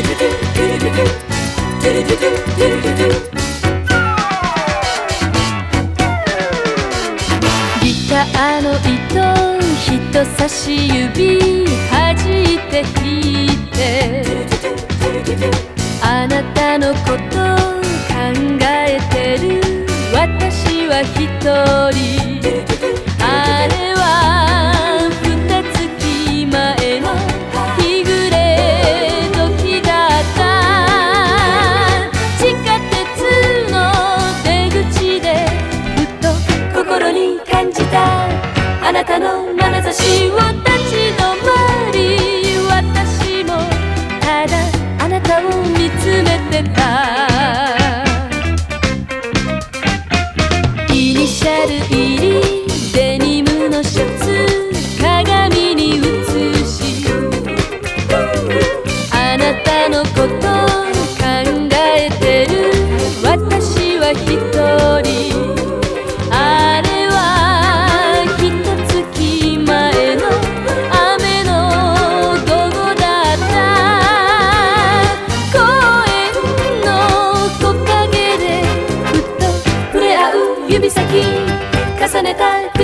ギターの糸人差し指弾いて引いてあなたのこと考えてる。私は一人。あれなたの眼差しは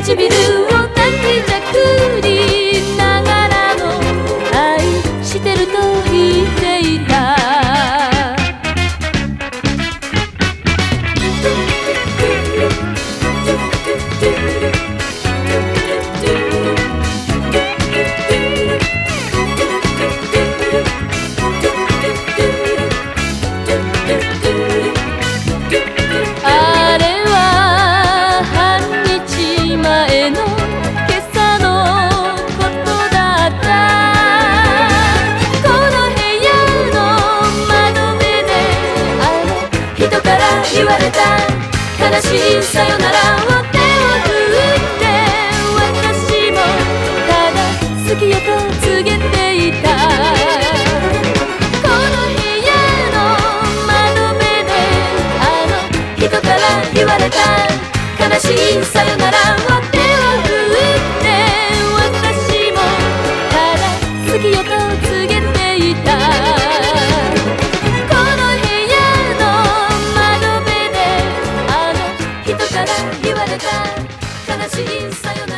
geçebilir 言われた悲しいさよならを手を振って私もただ好きよと告げていた。この家の窓辺であの人から言われた悲しいさよなら。しいさよなら。